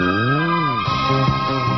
Mm-hmm.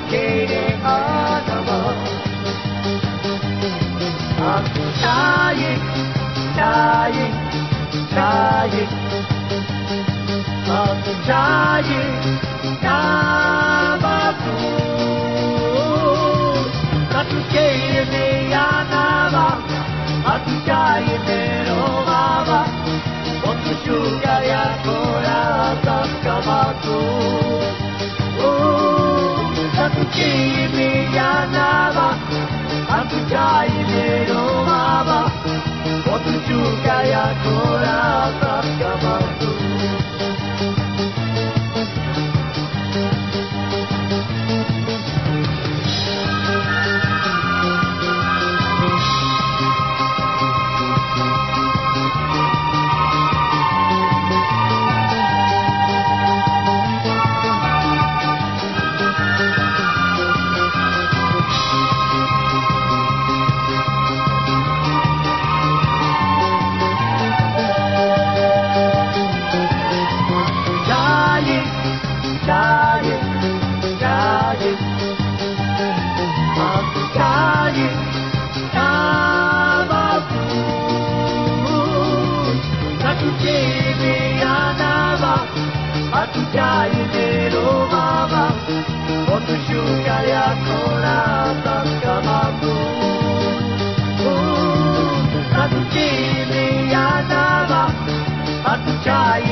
Aku dying, dying, dying Aku dying, namaku Satu kini anama Aku dying juga ya kurang. यतु या गोरा गङ्गा अतु चाय